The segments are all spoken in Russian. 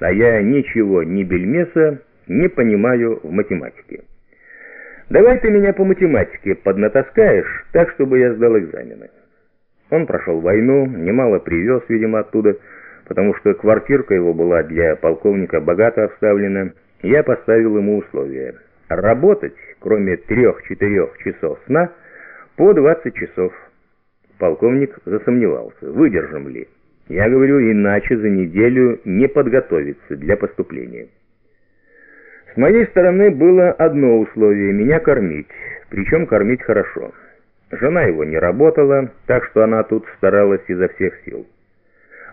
а я ничего, ни бельмеса, не понимаю в математике. Давай ты меня по математике поднатаскаешь, так, чтобы я сдал экзамены. Он прошел войну, немало привез, видимо, оттуда, потому что квартирка его была для полковника богато обставлена. Я поставил ему условия. Работать, кроме трех-четырех часов сна, по 20 часов. Полковник засомневался, выдержим ли. Я говорю, иначе за неделю не подготовиться для поступления. С моей стороны было одно условие – меня кормить, причем кормить хорошо. Жена его не работала, так что она тут старалась изо всех сил.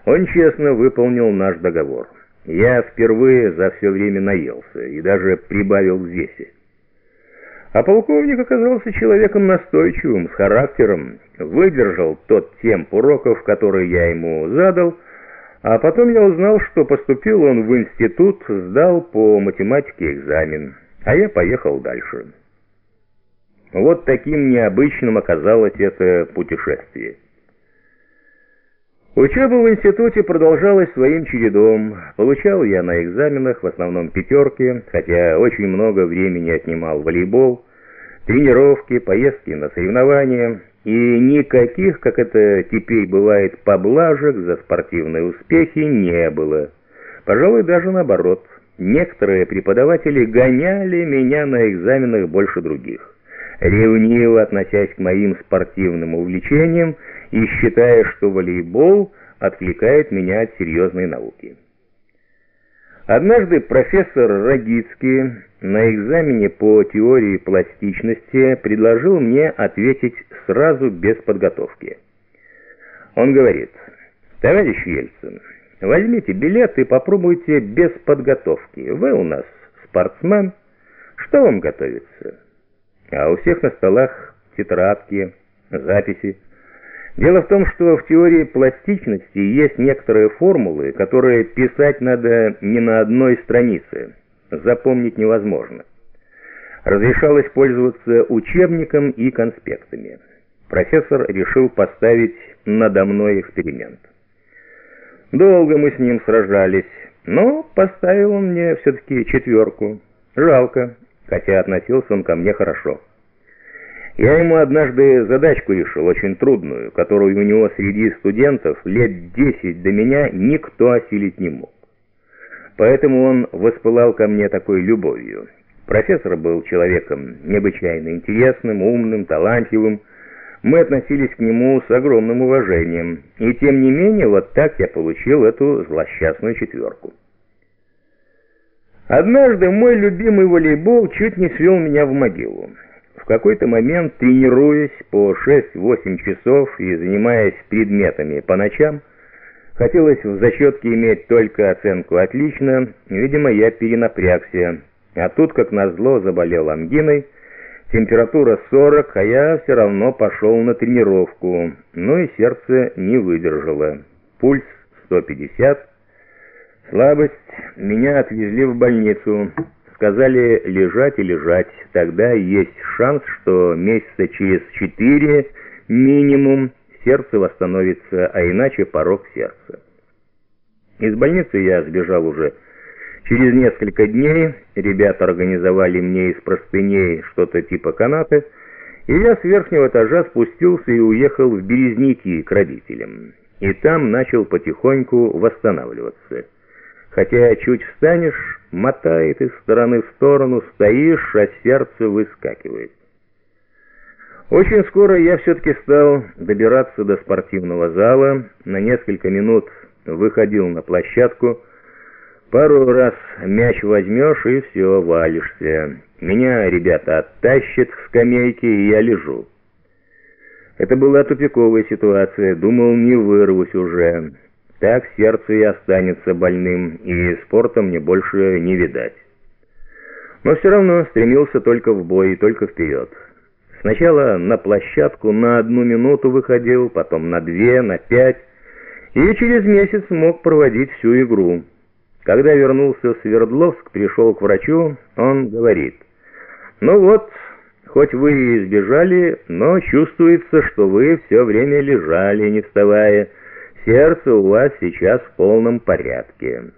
Он честно выполнил наш договор. Я впервые за все время наелся и даже прибавил к весе. А полковник оказался человеком настойчивым, с характером, выдержал тот темп уроков, который я ему задал, а потом я узнал, что поступил он в институт, сдал по математике экзамен, а я поехал дальше. Вот таким необычным оказалось это путешествие. Учеба в институте продолжалась своим чередом. Получал я на экзаменах в основном пятерки, хотя очень много времени отнимал волейбол, тренировки, поездки на соревнования и никаких, как это теперь бывает, поблажек за спортивные успехи не было. Пожалуй, даже наоборот. Некоторые преподаватели гоняли меня на экзаменах больше других ревниво относясь к моим спортивным увлечениям и считая, что волейбол отвлекает меня от серьезной науки. Однажды профессор Рогицкий на экзамене по теории пластичности предложил мне ответить сразу без подготовки. Он говорит, «Товарищ Ельцин, возьмите билет и попробуйте без подготовки. Вы у нас спортсмен. Что вам готовится?» а у всех на столах тетрадки, записи. Дело в том, что в теории пластичности есть некоторые формулы, которые писать надо не на одной странице, запомнить невозможно. Разрешалось пользоваться учебником и конспектами. Профессор решил поставить надо мной эксперимент. Долго мы с ним сражались, но поставил он мне все-таки четверку. Жалко, хотя относился он ко мне хорошо. Я ему однажды задачку решил, очень трудную, которую у него среди студентов лет десять до меня никто осилить не мог. Поэтому он воспылал ко мне такой любовью. Профессор был человеком необычайно интересным, умным, талантливым. Мы относились к нему с огромным уважением. И тем не менее, вот так я получил эту злосчастную четверку. Однажды мой любимый волейбол чуть не свел меня в могилу. В какой-то момент, тренируясь по 6-8 часов и занимаясь предметами по ночам, хотелось в зачетке иметь только оценку «отлично», видимо, я перенапрягся, а тут, как назло, заболел ангиной, температура 40, а я все равно пошел на тренировку, ну и сердце не выдержало, пульс 150, Слабость. Меня отвезли в больницу. Сказали лежать и лежать. Тогда есть шанс, что месяца через четыре минимум сердце восстановится, а иначе порог сердца. Из больницы я сбежал уже через несколько дней. Ребята организовали мне из простыней что-то типа канаты, и я с верхнего этажа спустился и уехал в Березники к родителям. И там начал потихоньку восстанавливаться. Хотя чуть встанешь, мотает из стороны в сторону, стоишь, а сердце выскакивает. Очень скоро я все-таки стал добираться до спортивного зала, на несколько минут выходил на площадку, пару раз мяч возьмешь и все, валишься. Меня ребята оттащат к скамейке, и я лежу. Это была тупиковая ситуация, думал, не вырвусь уже. Так сердце и останется больным, и спорта мне больше не видать. Но все равно стремился только в бой и только вперед. Сначала на площадку на одну минуту выходил, потом на две, на пять, и через месяц мог проводить всю игру. Когда вернулся в Свердловск, пришел к врачу, он говорит, «Ну вот, хоть вы и избежали, но чувствуется, что вы все время лежали, не вставая». Сердце у вас сейчас в полном порядке.